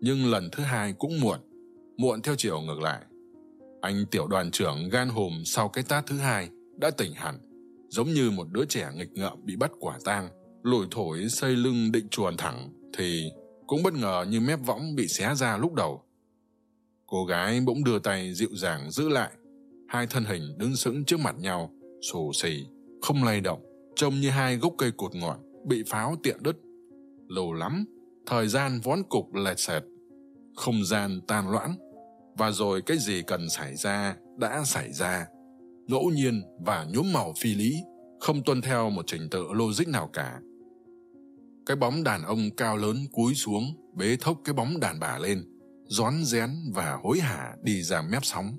nhưng lần thứ hai cũng muộn muộn theo chiều ngược lại. Anh tiểu đoàn trưởng gan hùm sau cái tát thứ hai đã tỉnh hẳn, giống như một đứa trẻ nghịch ngợm bị bắt quả tang, lủi thổi xây lưng định chuồn thẳng thì cũng bất ngờ như mép võng bị xé ra lúc đầu. Cô gái bỗng đưa tay dịu dàng giữ lại, hai thân hình đứng sững trước mặt nhau, xù xì không lay động, trông như hai gốc cây cột ngọn bị pháo tiện đứt. Lâu lắm, thời gian vón cục lẹt sệt không gian tan loãng, và rồi cái gì cần xảy ra đã xảy ra. Ngẫu nhiên và nhuốm màu phi lý, không tuân theo một trình tự logic nào cả. Cái bóng đàn ông cao lớn cúi xuống, bế thốc cái bóng đàn bà lên, rón rén và hối hả đi ra mép sóng.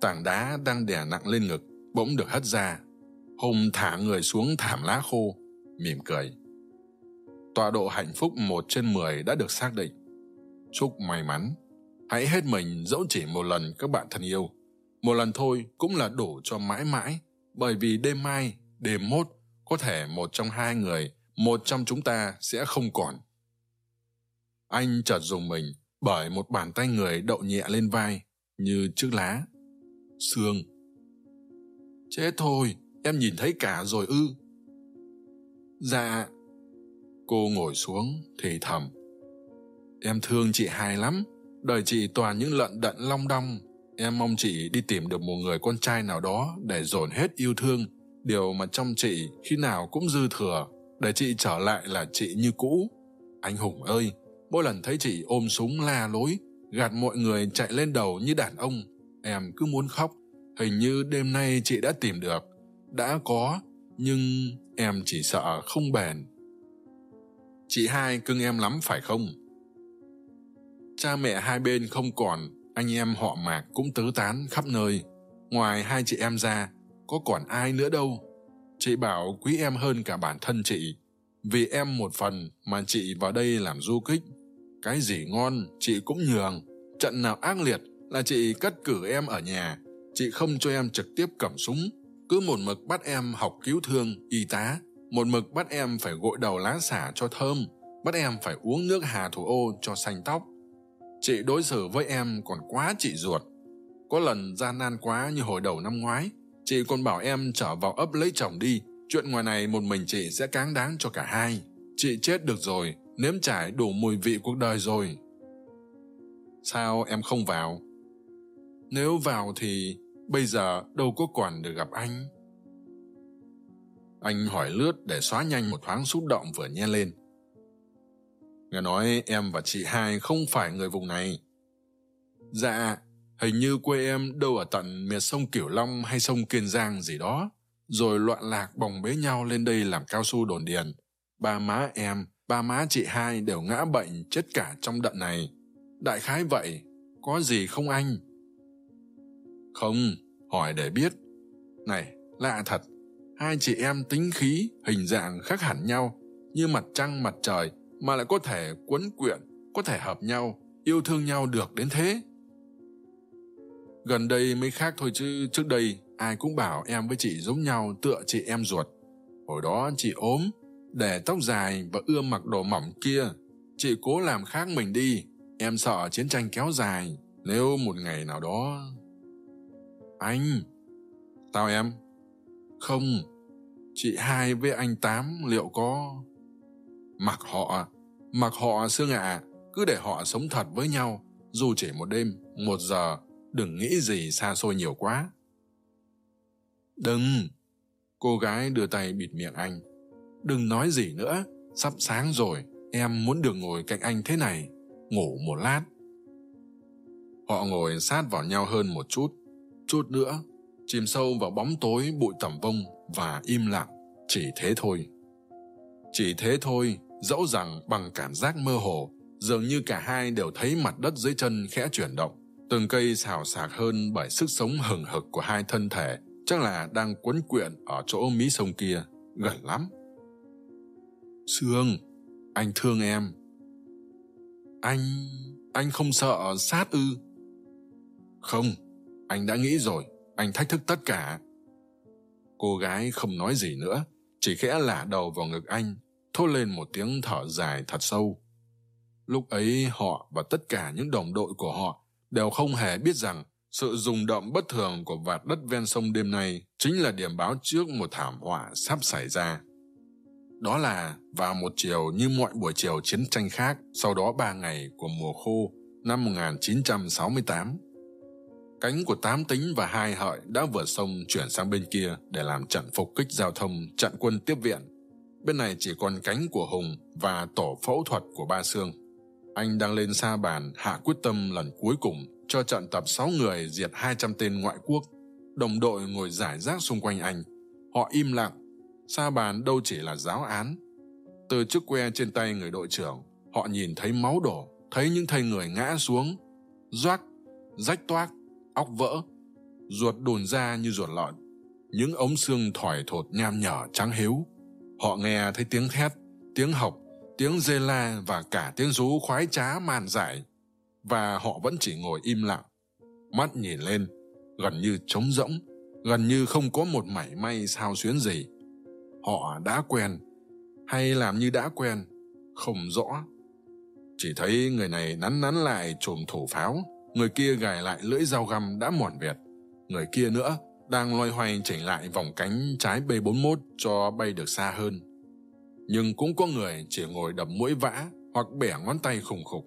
Tảng đá đang đè nặng lên ngực, bỗng được hất ra hùng thả người xuống thảm lá khô, mỉm cười. Tọa độ hạnh phúc một trên mười đã được xác định. Chúc may mắn. Hãy hết mình dẫu chỉ một lần các bạn thân yêu. Một lần thôi cũng là đủ cho mãi mãi, bởi vì đêm mai, đêm mốt, có thể một trong hai người, một trong chúng ta sẽ không còn. Anh chợt dùng mình bởi một bàn tay người đậu nhẹ lên vai như chiếc lá. Sương. Chết thôi em nhìn thấy cả rồi ư? Dạ. Cô ngồi xuống thì thầm. Em thương chị hài lắm. Đời chị toàn những lận đận long đong. Em mong chị đi tìm được một người con trai nào đó để dồn hết yêu thương. Điều mà trong chị khi nào cũng dư thừa. Để chị trở lại là chị như cũ. Anh hùng ơi, mỗi lần thấy chị ôm súng la lối, gạt mọi người chạy lên đầu như đàn ông, em cứ muốn khóc. Hình như đêm nay chị đã tìm được đã có, nhưng em chỉ sợ không bền. Chị hai cưng em lắm phải không? Cha mẹ hai bên không còn, anh em họ mạc cũng tứ tán khắp nơi. Ngoài hai chị em ra, có còn ai nữa đâu? Chị bảo quý em hơn cả bản thân chị. Vì em một phần mà chị vào đây làm du kích. Cái gì ngon, chị cũng nhường. Trận nào ác liệt là chị cất cử em ở nhà. Chị không cho em trực tiếp cầm súng cứ một mực bắt em học cứu thương, y tá. Một mực bắt em phải gội đầu lá xả cho thơm. Bắt em phải uống nước hà thủ ô cho xanh tóc. Chị đối xử với em còn quá chị ruột. Có lần gian nan quá như hồi đầu năm ngoái, chị còn bảo em trở vào ấp lấy chồng đi. Chuyện ngoài này một mình chị sẽ cáng đáng cho cả hai. Chị chết được rồi, nếm trải đủ mùi vị cuộc đời rồi. Sao em không vào? Nếu vào thì bây giờ đâu có còn được gặp anh. Anh hỏi lướt để xóa nhanh một thoáng xúc động vừa nhen lên. Nghe nói em và chị hai không phải người vùng này. Dạ hình như quê em đâu ở tận miệt sông kiểu long hay sông kiên giang gì đó, rồi loạn lạc bồng bế nhau lên đây làm cao su đồn điền. Ba má em, ba má chị hai đều ngã bệnh chết cả trong đợt này. Đại khái vậy, có gì không anh? Không, hỏi để biết. Này, lạ thật. Hai chị em tính khí, hình dạng khác hẳn nhau, như mặt trăng mặt trời, mà lại có thể quấn quyện, có thể hợp nhau, yêu thương nhau được đến thế. Gần đây mới khác thôi chứ, trước đây ai cũng bảo em với chị giống nhau tựa chị em ruột. Hồi đó chị ốm, để tóc dài và ưa mặc đồ mỏng kia. Chị cố làm khác mình đi, em sợ chiến tranh kéo dài, nếu một ngày nào đó anh. Tao em. Không chị hai với anh tám liệu có mặc họ à? mặc họ xương ạ. À, cứ để họ sống thật với nhau dù chỉ một đêm một giờ đừng nghĩ gì xa xôi nhiều quá. Đừng. Cô gái đưa tay bịt miệng anh. Đừng nói gì nữa sắp sáng rồi em muốn được ngồi cạnh anh thế này ngủ một lát. Họ ngồi sát vào nhau hơn một chút chút nữa, chìm sâu vào bóng tối, bụi tầm vông và im lặng. Chỉ thế thôi. Chỉ thế thôi, dẫu rằng bằng cảm giác mơ hồ, dường như cả hai đều thấy mặt đất dưới chân khẽ chuyển động. Từng cây xào xạc hơn bởi sức sống hừng hực của hai thân thể, chắc là đang quấn quyện ở chỗ mí sông kia. Gần lắm. Sương, anh thương em. Anh anh không sợ sát ư? Không anh đã nghĩ rồi, anh thách thức tất cả. Cô gái không nói gì nữa, chỉ khẽ lả đầu vào ngực anh, thốt lên một tiếng thở dài thật sâu. Lúc ấy họ và tất cả những đồng đội của họ đều không hề biết rằng sự rung động bất thường của vạt đất ven sông đêm nay chính là điểm báo trước một thảm họa sắp xảy ra. Đó là vào một chiều như mọi buổi chiều chiến tranh khác sau đó ba ngày của mùa khô năm 1968. Cánh của tám tính và hai hợi đã vượt sông chuyển sang bên kia để làm trận phục kích giao thông chặn quân tiếp viện. Bên này chỉ còn cánh của Hùng và tổ phẫu thuật của Ba Sương. Anh đang lên xa bàn, hạ quyết tâm lần cuối cùng cho trận tập 6 người diệt 200 tên ngoại quốc. Đồng đội ngồi giải rác xung quanh anh. Họ im lặng. Sa bàn đâu chỉ là giáo án. từ chiếc que trên tay người đội trưởng, họ nhìn thấy máu đổ, thấy những thây người ngã xuống doác, rách toác óc vỡ, ruột đùn ra như ruột lợn. Những ống xương thỏi thột nham nhở trắng hiếu họ nghe thấy tiếng thét, tiếng học tiếng dê la và cả tiếng rú khoái trá màn dại. Và họ vẫn chỉ ngồi im lặng, mắt nhìn lên, gần như trống rỗng, gần như không có một mảy may sao xuyến gì. Họ đã quen, hay làm như đã quen, không rõ. Chỉ thấy người này nắn nắn lại chùm thủ pháo người kia gài lại lưỡi dao găm đã mòn vẹt. Người kia nữa đang loay hoay chỉnh lại vòng cánh trái b 41 cho bay được xa hơn. Nhưng cũng có người chỉ ngồi đập mũi vã hoặc bẻ ngón tay khùng khục.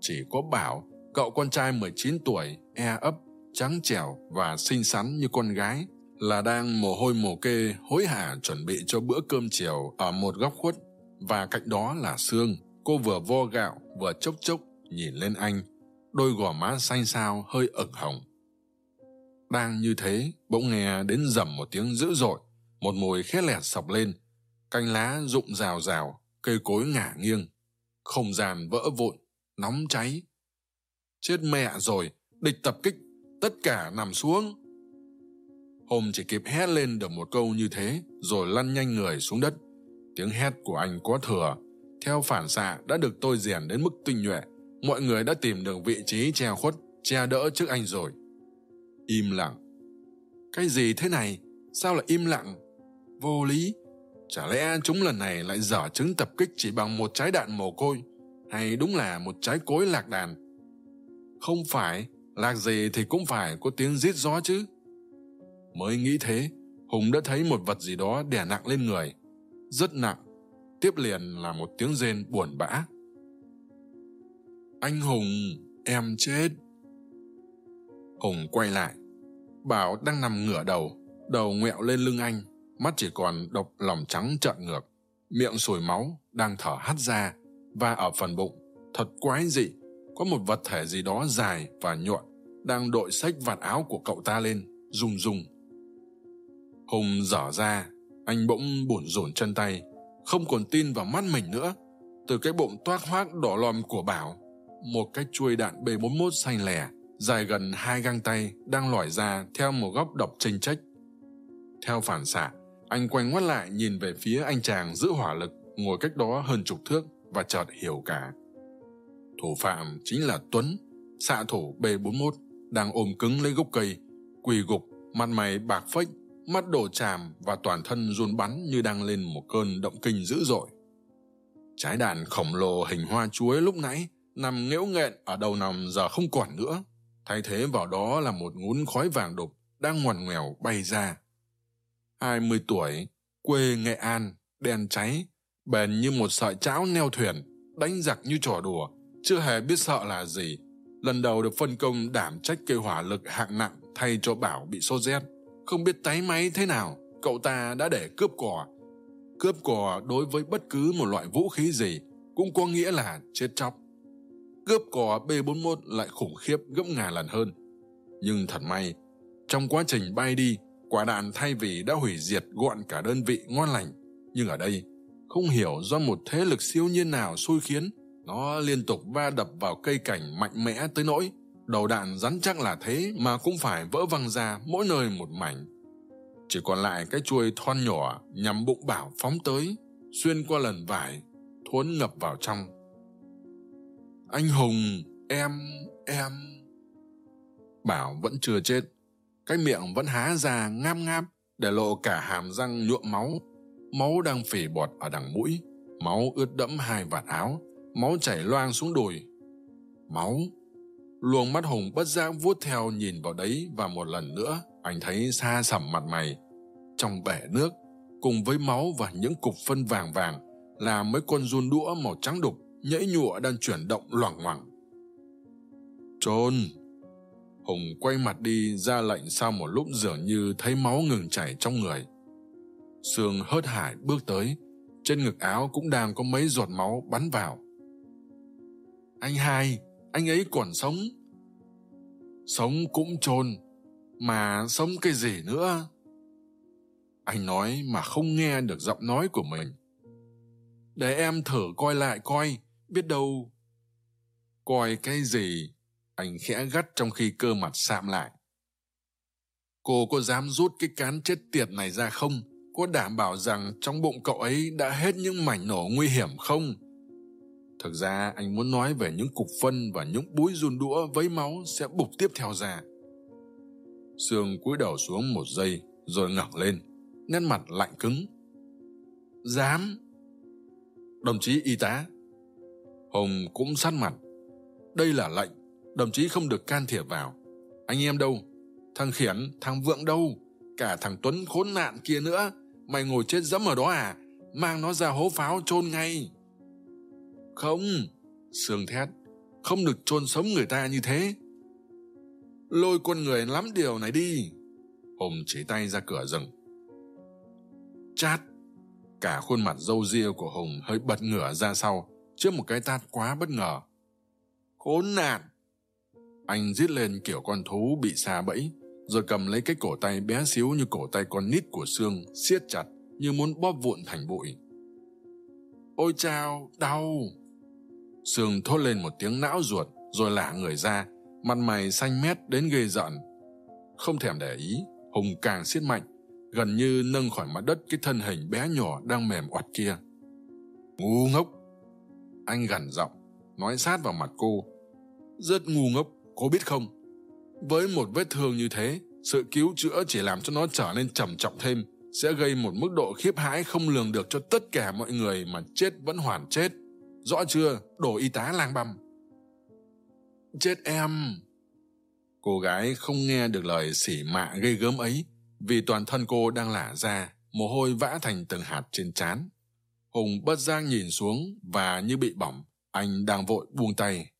Chỉ có bảo, cậu con trai 19 tuổi e ấp, trắng trẻo và xinh xắn như con gái, là đang mồ hôi mồ kê hối hả chuẩn bị cho bữa cơm chiều ở một góc khuất. Và cạnh đó là sương, cô vừa vo gạo, vừa chốc chốc nhìn lên anh đôi gò má xanh xao, hơi ửng hồng. Đang như thế, bỗng nghe đến rầm một tiếng dữ dội, một mùi khét lẹt sọc lên. Cành lá rụng rào rào, cây cối ngả nghiêng. Không gian vỡ vụn, nóng cháy. Chết mẹ rồi, địch tập kích, tất cả nằm xuống. Hôm chỉ kịp hét lên được một câu như thế, rồi lăn nhanh người xuống đất. Tiếng hét của anh có thừa. Theo phản xạ đã được tôi rèn đến mức tinh nhuệ mọi người đã tìm được vị trí che khuất, che đỡ trước anh rồi. Im lặng. Cái gì thế này? Sao lại im lặng? Vô lý. Chả lẽ chúng lần này lại dở chứng tập kích chỉ bằng một trái đạn mồ côi, hay đúng là một trái cối lạc đàn? Không phải, lạc gì thì cũng phải có tiếng rít gió chứ. Mới nghĩ thế, hùng đã thấy một vật gì đó đè nặng lên người. Rất nặng. Tiếp liền là một tiếng rên buồn bã anh hùng, em chết. Hùng quay lại, bảo đang nằm ngửa đầu đầu ngẹo lên lưng anh, mắt chỉ còn độc lòng trắng trợn ngược, miệng sùi máu đang thở hắt ra và ở phần bụng. Thật quái dị, có một vật thể gì đó dài và nhọn đang đội xách vạt áo của cậu ta lên, rung rung. Hùng dở ra, anh bỗng bủn rủn chân tay, không còn tin vào mắt mình nữa. Từ cái bụng toác hoác đỏ lòm của bảo một cái chuôi đạn b 41 xanh lẻ, dài gần hai găng tay, đang lỏi ra theo một góc độc tranh trách. Theo phản xạ, anh quay ngoắt lại nhìn về phía anh chàng giữ hỏa lực, ngồi cách đó hơn chục thước và chợt hiểu cả. Thủ phạm chính là tuấn, xạ thủ b 41 đang ôm cứng lấy gốc cây, quỳ gục, mặt mày bạc phếch, mắt đổ tràm và toàn thân run bắn như đang lên một cơn động kinh dữ dội. Trái đạn khổng lồ hình hoa chuối lúc nãy nằm nghễu nghẹn ở đầu nòng giờ không còn nữa. Thay thế vào đó là một ngún khói vàng đục đang ngoằn ngoèo bay ra. Hai mươi tuổi, quê nghệ an đèn cháy, bền như một sợi cháo neo thuyền, đánh giặc như trò đùa, chưa hề biết sợ là gì. Lần đầu được phân công đảm trách cây hỏa lực hạng nặng thay cho bảo bị sốt rét không biết táy máy thế nào, cậu ta đã để cướp cò. Cướp cò đối với bất cứ một loại vũ khí gì cũng có nghĩa là chết chóc cướp cò b 41 lại khủng khiếp gấp ngàn lần hơn. Nhưng thật may, trong quá trình bay đi, quả đạn thay vì đã hủy diệt gọn cả đơn vị ngon lành. Nhưng ở đây, không hiểu do một thế lực siêu nhiên nào xui khiến, nó liên tục va đập vào cây cảnh mạnh mẽ tới nỗi, đầu đạn rắn chắc là thế mà cũng phải vỡ văng ra mỗi nơi một mảnh. Chỉ còn lại cái chuôi thon nhỏ nhằm bụng bảo phóng tới, xuyên qua lần vải, thuấn ngập vào trong anh hùng, em em. Bảo vẫn chưa chết. Cái miệng vẫn há ra ngam ngam để lộ cả hàm răng nhuộm máu. Máu đang phỉ bọt ở đằng mũi. Máu ướt đẫm hai vạt áo. Máu chảy loang xuống đùi. Máu. Luồng mắt hùng bất giác vuốt theo nhìn vào đấy và một lần nữa, anh thấy xa sầm mặt mày. Trong bể nước, cùng với máu và những cục phân vàng vàng, là mấy con run đũa màu trắng đục nhẫy nhụa đang chuyển động loảng ngoảng. trôn hùng quay mặt đi ra lệnh sau một lúc dường như thấy máu ngừng chảy trong người. Sương hớt hải bước tới trên ngực áo cũng đang có mấy giọt máu bắn vào. Anh hai anh ấy còn sống. Sống cũng trôn, mà sống cái gì nữa? Anh nói mà không nghe được giọng nói của mình. Để em thử coi lại coi biết đâu, coi cái gì anh khẽ gắt trong khi cơ mặt sạm lại. Cô có dám rút cái cán chết tiệt này ra không? Có đảm bảo rằng trong bụng cậu ấy đã hết những mảnh nổ nguy hiểm không? Thực ra anh muốn nói về những cục phân và những búi run đũa vấy máu sẽ bục tiếp theo ra. Sương cúi đầu xuống một giây, rồi ngẩng lên, nét mặt lạnh cứng. Dám! Đồng chí y tá Hùng cũng sát mặt. Đây là lệnh, đồng chí không được can thiệp vào. Anh em đâu? Thằng khiển, thằng vượng đâu? Cả thằng tuấn khốn nạn kia nữa. Mày ngồi chết dẫm ở đó à? Mang nó ra hố pháo chôn ngay. Không. Sương thét. Không được chôn sống người ta như thế. Lôi con người lắm điều này đi. Hùng chỉ tay ra cửa rừng. Chát. Cả khuôn mặt râu ria của hùng hơi bật ngửa ra sau trước một cái tát quá bất ngờ. Khốn nạn! Anh giết lên kiểu con thú bị xa bẫy, rồi cầm lấy cái cổ tay bé xíu như cổ tay con nít của sương, siết chặt như muốn bóp vụn thành bụi. Ôi chao, đau! Sương thốt lên một tiếng não ruột, rồi lả người ra, mặt mày xanh mét đến ghê giận không thèm để ý, hùng càng siết mạnh, gần như nâng khỏi mặt đất cái thân hình bé nhỏ đang mềm oặt kia. Ngu ngốc! Anh gằn giọng, nói sát vào mặt cô. Rất ngu ngốc cô biết không? Với một vết thương như thế, sự cứu chữa chỉ làm cho nó trở nên trầm trọng thêm, sẽ gây một mức độ khiếp hãi không lường được cho tất cả mọi người mà chết vẫn hoàn chết. Rõ chưa? Đồ y tá lang băm. Chết em. Cô gái không nghe được lời xỉ mạ gây gớm ấy, vì toàn thân cô đang lả ra, mồ hôi vã thành từng hạt trên trán hùng bất giác nhìn xuống và như bị bỏng, anh đang vội buông tay.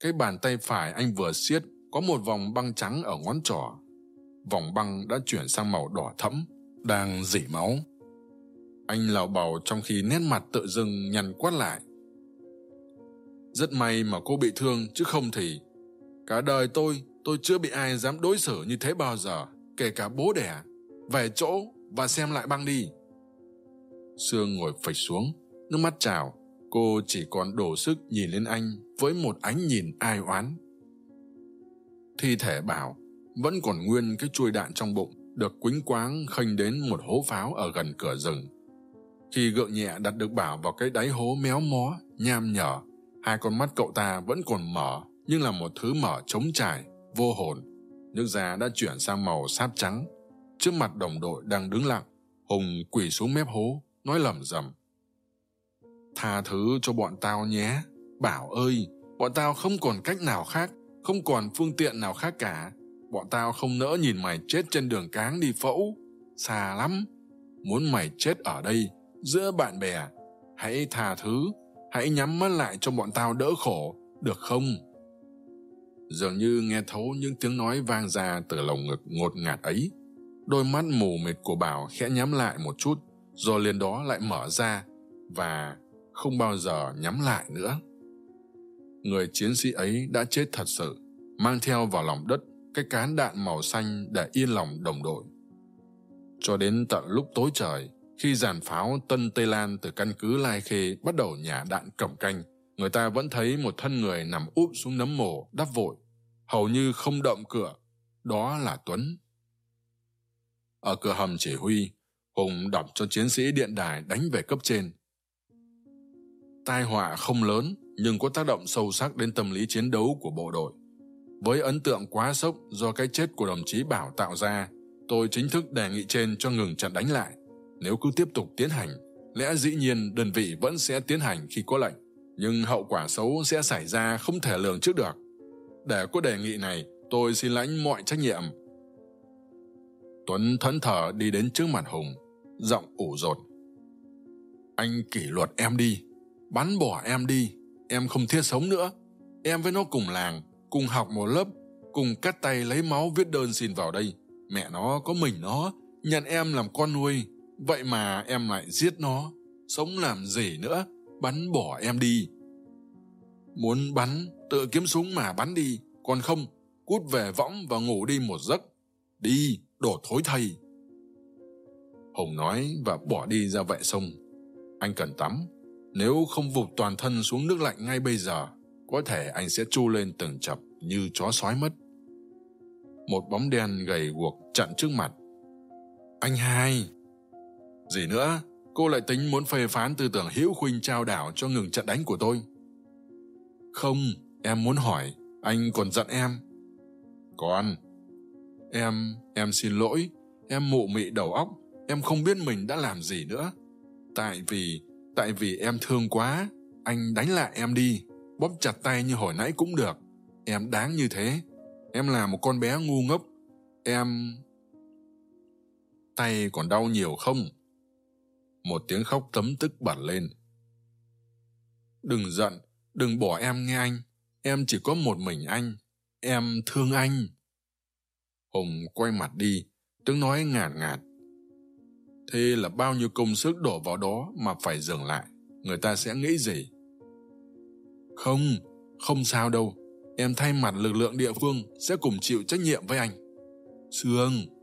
Cái bàn tay phải anh vừa siết có một vòng băng trắng ở ngón trỏ. Vòng băng đã chuyển sang màu đỏ thẫm, đang dỉ máu. Anh lào bào trong khi nét mặt tự dưng nhăn quát lại. Rất may mà cô bị thương chứ không thì. Cả đời tôi tôi chưa bị ai dám đối xử như thế bao giờ, kể cả bố đẻ. Về chỗ và xem lại băng đi sương ngồi phịch xuống, nước mắt trào. Cô chỉ còn đổ sức nhìn lên anh với một ánh nhìn ai oán. Thi thể bảo, vẫn còn nguyên cái chuôi đạn trong bụng, được quýnh quáng khênh đến một hố pháo ở gần cửa rừng. Khi gượng nhẹ đặt được bảo vào cái đáy hố méo mó, nham nhở, hai con mắt cậu ta vẫn còn mở, nhưng là một thứ mở trống trải, vô hồn. Nước da đã chuyển sang màu sáp trắng. Trước mặt đồng đội đang đứng lặng, hùng quỳ xuống mép hố nói lẩm rẩm tha thứ cho bọn tao nhé. Bảo ơi, bọn tao không còn cách nào khác, không còn phương tiện nào khác cả. Bọn tao không nỡ nhìn mày chết trên đường cáng đi phẫu. Xa lắm. Muốn mày chết ở đây, giữa bạn bè. Hãy tha thứ. Hãy nhắm mắt lại cho bọn tao đỡ khổ. Được không? Dường như nghe thấu những tiếng nói vang ra từ lồng ngực ngột ngạt ấy. Đôi mắt mù mịt của bảo khẽ nhắm lại một chút rồi liền đó lại mở ra và không bao giờ nhắm lại nữa. Người chiến sĩ ấy đã chết thật sự, mang theo vào lòng đất cái cán đạn màu xanh để yên lòng đồng đội. Cho đến tận lúc tối trời, khi giàn pháo tân tây lan từ căn cứ lai khê bắt đầu nhả đạn cẩm canh, người ta vẫn thấy một thân người nằm úp xuống nấm mồ, đắp vội, hầu như không động cửa. Đó là tuấn. Ở cửa hầm chỉ huy hùng đọc cho chiến sĩ điện đài đánh về cấp trên. Tai họa không lớn, nhưng có tác động sâu sắc đến tâm lý chiến đấu của bộ đội. Với ấn tượng quá sốc do cái chết của đồng chí bảo tạo ra, tôi chính thức đề nghị trên cho ngừng chặn đánh lại. Nếu cứ tiếp tục tiến hành, lẽ dĩ nhiên đơn vị vẫn sẽ tiến hành khi có lệnh, nhưng hậu quả xấu sẽ xảy ra không thể lường trước được. Để có đề nghị này, tôi xin lãnh mọi trách nhiệm. Tuấn thẫn thờ đi đến trước mặt hùng giọng ủ rột. Anh kỷ luật em đi, bắn bỏ em đi, em không thiết sống nữa. Em với nó cùng làng, cùng học một lớp, cùng cắt tay lấy máu viết đơn xin vào đây. Mẹ nó có mình nó, nhận em làm con nuôi. Vậy mà em lại giết nó, sống làm gì nữa, bắn bỏ em đi. Muốn bắn tự kiếm súng mà bắn đi. Còn không, cút về võng và ngủ đi một giấc. Đi, đổ thối thầy hùng nói và bỏ đi ra vệ sông. Anh cần tắm. Nếu không vụt toàn thân xuống nước lạnh ngay bây giờ, có thể anh sẽ chu lên từng chập như chó sói mất. Một bóng đen gầy guộc chặn trước mặt. Anh hai! Gì nữa? Cô lại tính muốn phê phán tư tưởng hữu khuynh trao đảo cho ngừng trận đánh của tôi. Không, em muốn hỏi, anh còn giận em? Còn. Em em xin lỗi, em mụ mị đầu óc em không biết mình đã làm gì nữa. Tại vì tại vì em thương quá, anh đánh lại em đi. Bóp chặt tay như hồi nãy cũng được. Em đáng như thế. Em là một con bé ngu ngốc. Em tay còn đau nhiều không? Một tiếng khóc tấm tức bật lên. Đừng giận, đừng bỏ em nghe anh. Em chỉ có một mình anh. Em thương anh. Hùng quay mặt đi, tiếng nói ngạt ngạt thế là bao nhiêu công sức đổ vào đó mà phải dừng lại, người ta sẽ nghĩ gì? Không không sao đâu. Em thay mặt lực lượng địa phương sẽ cùng chịu trách nhiệm với anh. Sương!